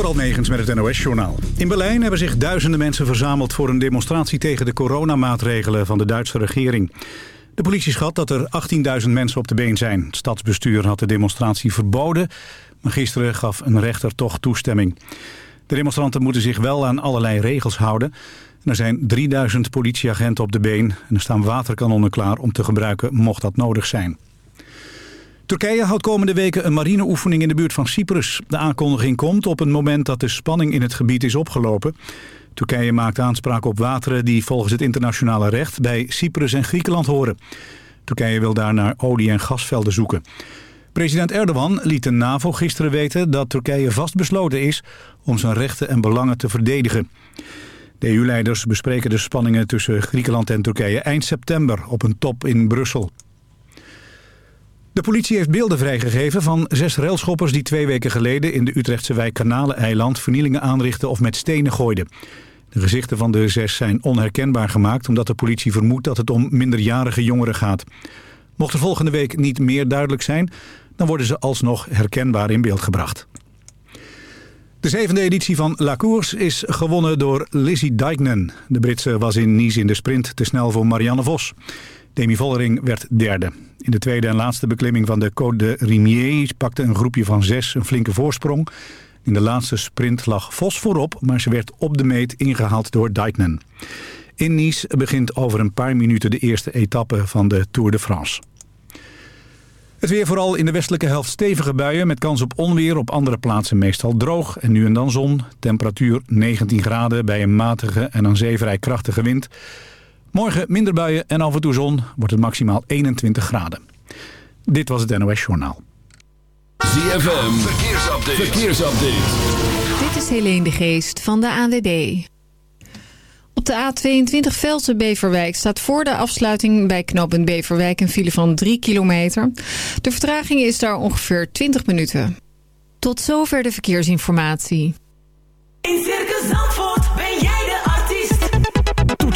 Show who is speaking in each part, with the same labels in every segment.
Speaker 1: Door Negens met het NOS-journaal. In Berlijn hebben zich duizenden mensen verzameld... voor een demonstratie tegen de coronamaatregelen van de Duitse regering. De politie schat dat er 18.000 mensen op de been zijn. Het stadsbestuur had de demonstratie verboden... maar gisteren gaf een rechter toch toestemming. De demonstranten moeten zich wel aan allerlei regels houden. er zijn 3000 politieagenten op de been... en er staan waterkanonnen klaar om te gebruiken mocht dat nodig zijn. Turkije houdt komende weken een marineoefening in de buurt van Cyprus. De aankondiging komt op het moment dat de spanning in het gebied is opgelopen. Turkije maakt aanspraak op wateren die volgens het internationale recht bij Cyprus en Griekenland horen. Turkije wil daar naar olie- en gasvelden zoeken. President Erdogan liet de NAVO gisteren weten dat Turkije vastbesloten is om zijn rechten en belangen te verdedigen. De EU-leiders bespreken de spanningen tussen Griekenland en Turkije eind september op een top in Brussel. De politie heeft beelden vrijgegeven van zes railschoppers die twee weken geleden in de Utrechtse wijk Kanaleneiland vernielingen aanrichten of met stenen gooiden. De gezichten van de zes zijn onherkenbaar gemaakt omdat de politie vermoedt dat het om minderjarige jongeren gaat. Mocht er volgende week niet meer duidelijk zijn, dan worden ze alsnog herkenbaar in beeld gebracht. De zevende editie van La Course is gewonnen door Lizzie Dijknen. De Britse was in Nice in de sprint te snel voor Marianne Vos. Demi Vollering werd derde. In de tweede en laatste beklimming van de Côte de Rimier pakte een groepje van zes een flinke voorsprong. In de laatste sprint lag Vos voorop, maar ze werd op de meet ingehaald door Dijknen. In Nice begint over een paar minuten de eerste etappe van de Tour de France. Het weer vooral in de westelijke helft stevige buien... met kans op onweer op andere plaatsen meestal droog en nu en dan zon. Temperatuur 19 graden bij een matige en een zeevrij krachtige wind. Morgen minder buien en af en toe zon wordt het maximaal 21 graden. Dit was het NOS Journaal.
Speaker 2: ZFM, verkeersupdate. verkeersupdate.
Speaker 3: Dit is Helene de Geest van de ANWB. Op de A22 Velsen-Beverwijk staat voor de afsluiting bij knooppunt Beverwijk een file van 3 kilometer. De vertraging is daar ongeveer 20 minuten. Tot zover de verkeersinformatie.
Speaker 4: In Circus Zandvoort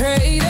Speaker 5: traded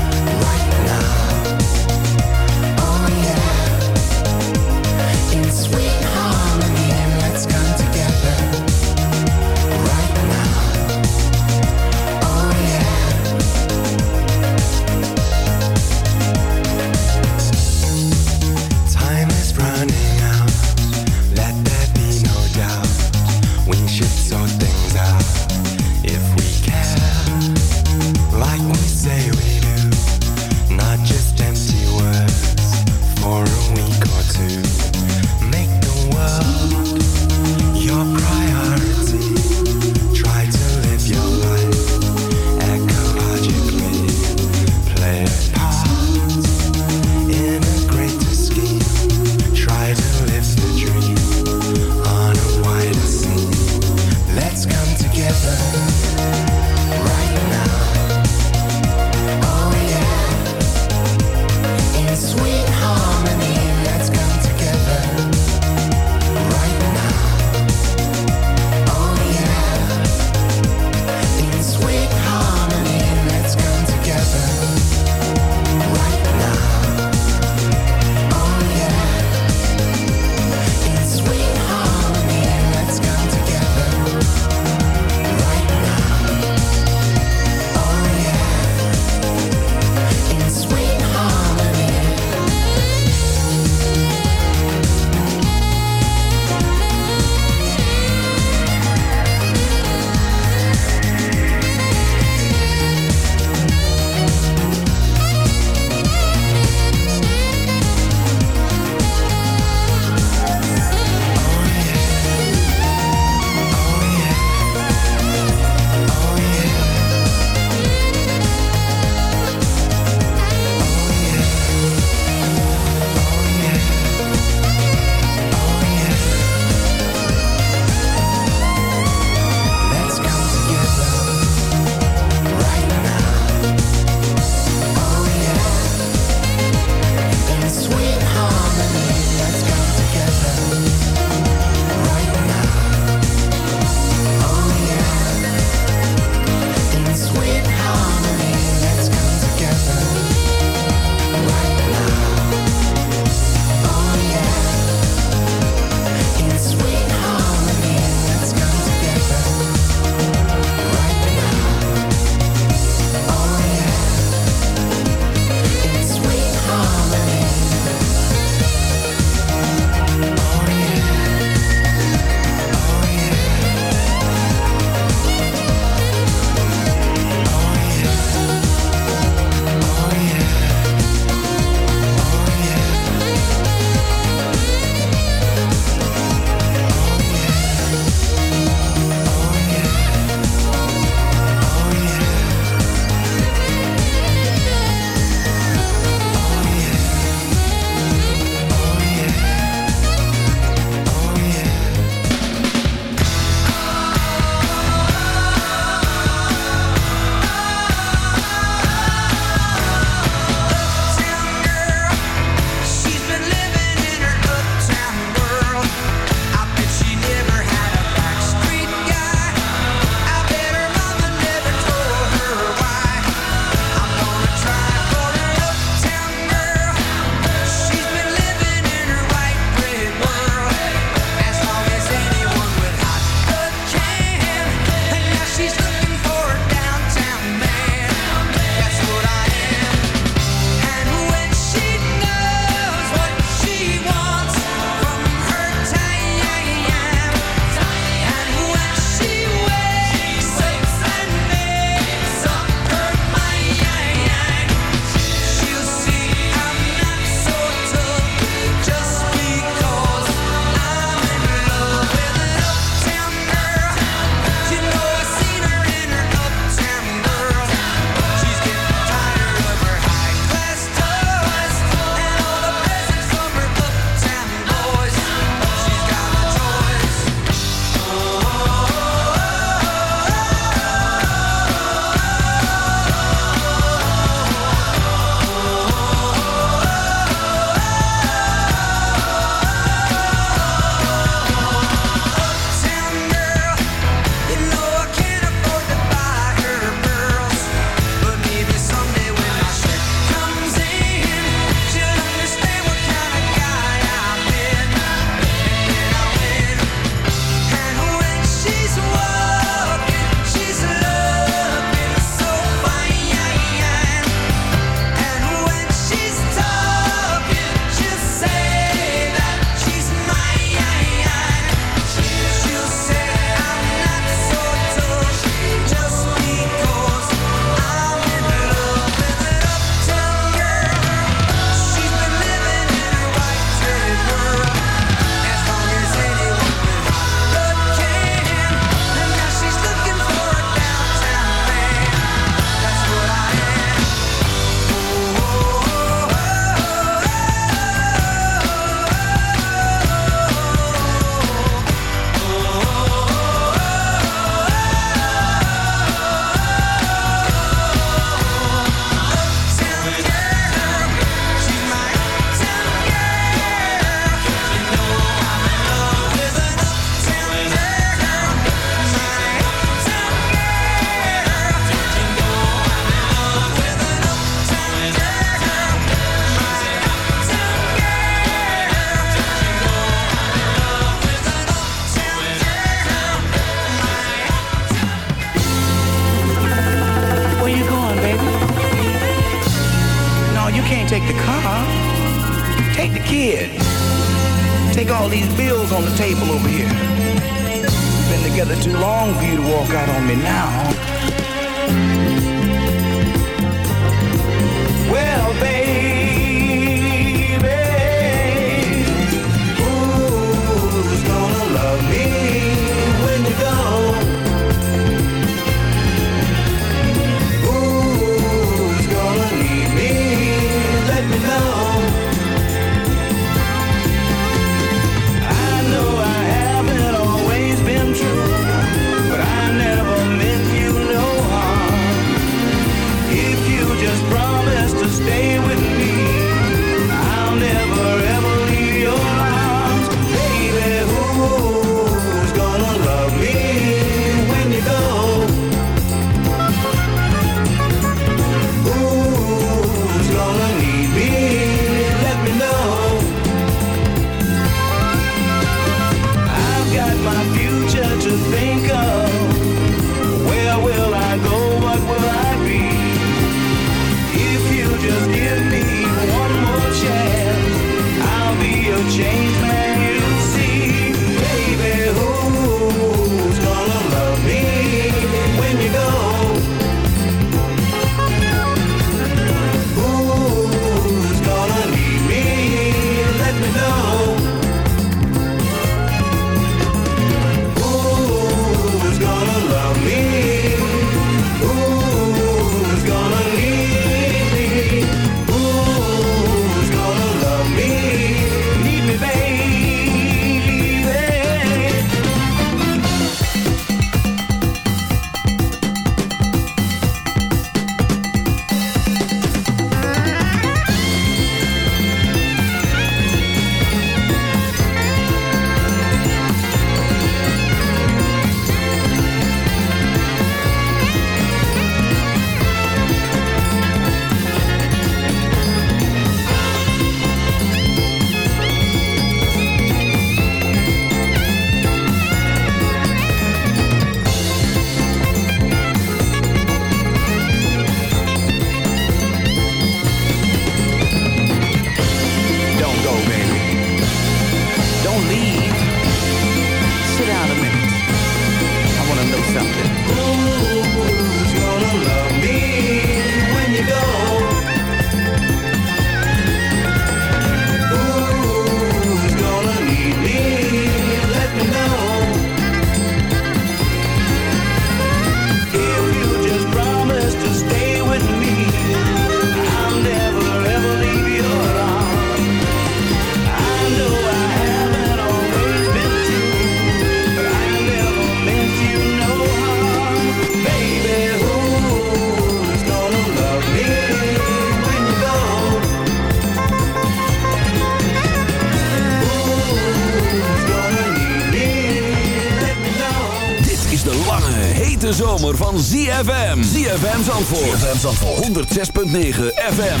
Speaker 2: ZFM. Zandvoort. ZFM Zandvoort. 106.9 FM.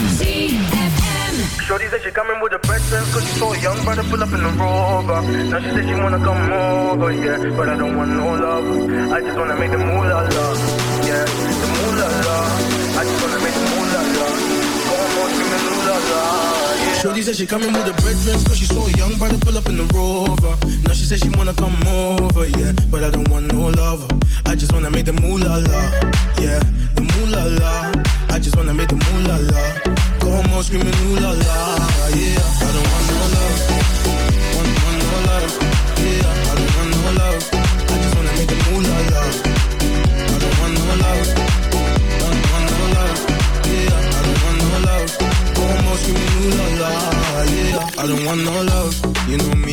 Speaker 6: Shorty said she coming with a breakfast cause she's so young, but I pull up in the rover. Now she said she wanna come over, yeah, but I don't want no love. I just wanna make the moolah la, yeah, the moolah la. I just wanna make the moolah la. Go on, screaming moolah la, yeah.
Speaker 7: Shorty said she coming with a bread dress cause she's so young, but I pull up in the rover. Now she said she wanna come over, yeah, but I don't want no lover. I just wanna make the moolah la, yeah, the moolah la. I just wanna make the moolah la. Go screaming ooh la la, yeah. I don't want no love, want, want no love, yeah. I don't want no love. I just wanna make the moolah la. I don't want no love, want, want no love, yeah. I don't want no love. Go home screaming yeah. I don't want no love.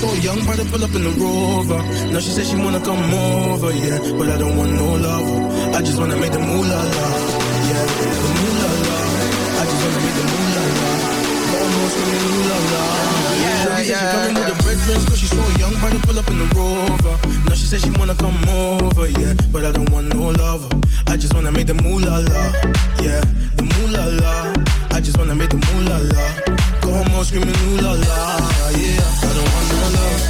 Speaker 7: She's so young, I pull up in the rover. Now she said she wanna come over, yeah, but I don't want no lover. I just wanna make the moolah la, yeah, the moolah la. I I just wanna make the moolah la. Almost screaming ooh la la. Yeah, Shorty said she coming with the red dress, cause she so young, to pull up in the rover. Now she said she wanna come over, yeah, but I don't want no lover. I just wanna make the moolah la, yeah, the moolah la. I just wanna make the moolah la. Go home all screaming ooh la la, yeah. I don't want no love,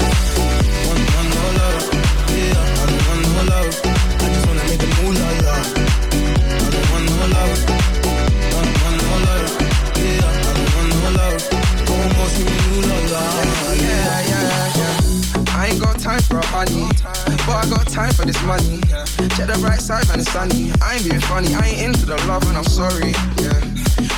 Speaker 7: want, want no love, yeah. I don't want no love. I just wanna make the moolah la. I don't want no love, want, want no love, yeah. I don't want no love. Go home all screaming ooh la la,
Speaker 8: Yeah, yeah, yeah. I ain't got time for a honey, but I got time for this money. Check the bright side, man, it's sunny. I ain't being funny, I ain't into the love, and I'm sorry, yeah.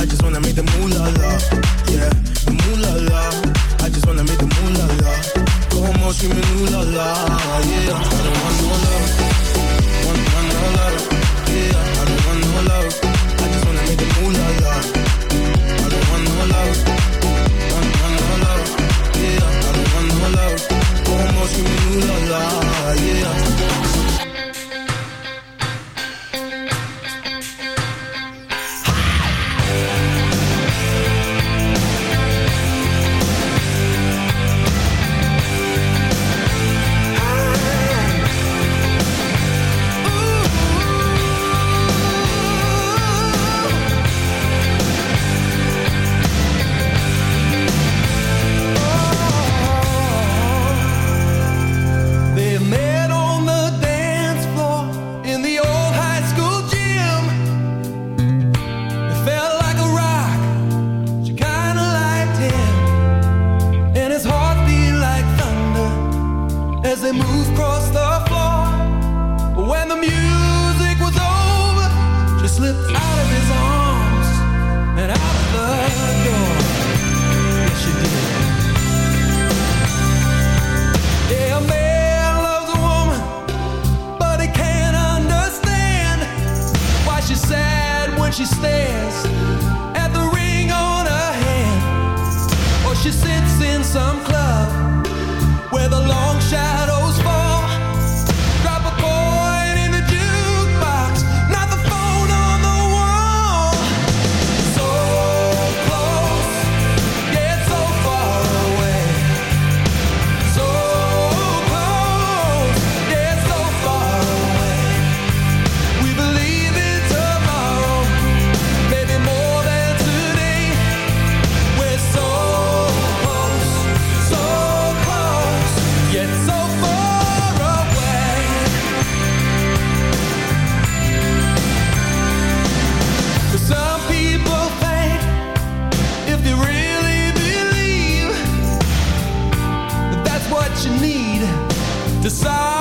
Speaker 7: I just wanna make the moolah la, yeah, the moolah la. I just wanna make the moolah la. Go home all screaming yeah. I don't want no love, want, no love, yeah. I don't want no love. I just wanna make the moolah la. I don't want no love, want, no love, yeah. I don't want no love. Go home all screaming ooh
Speaker 9: decide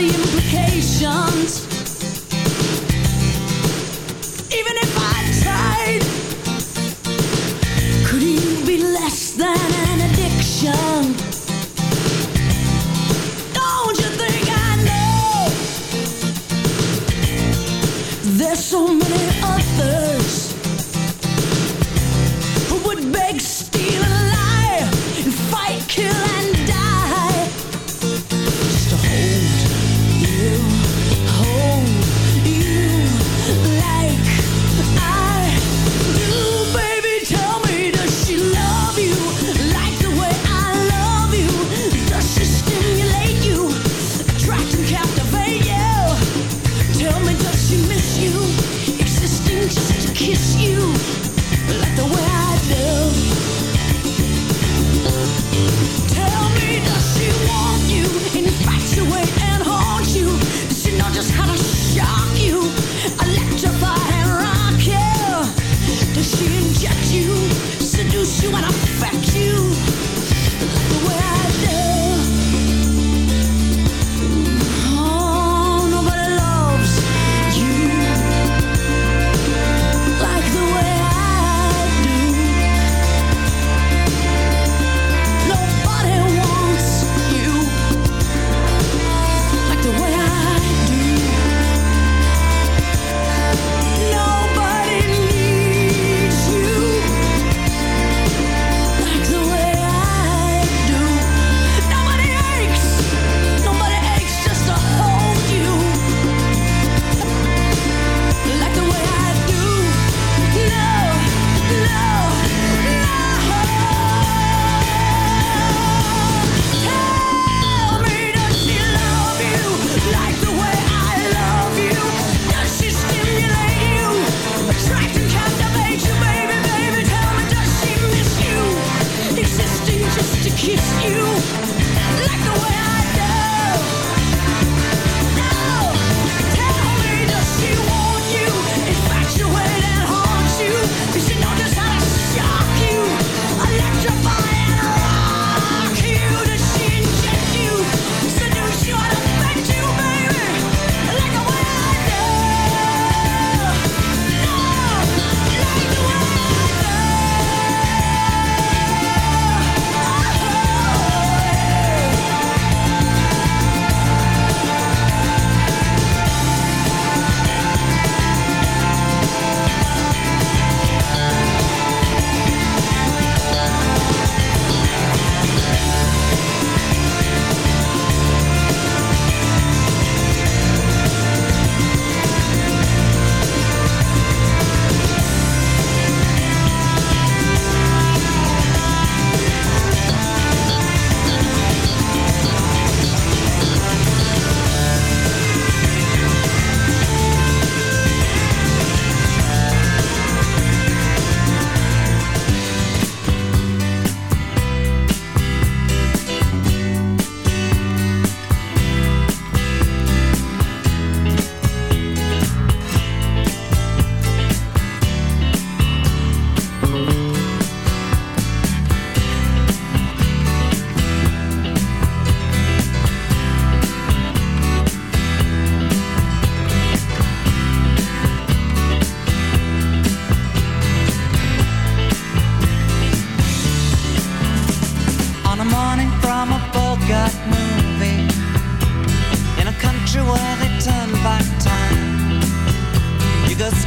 Speaker 9: the
Speaker 10: implications.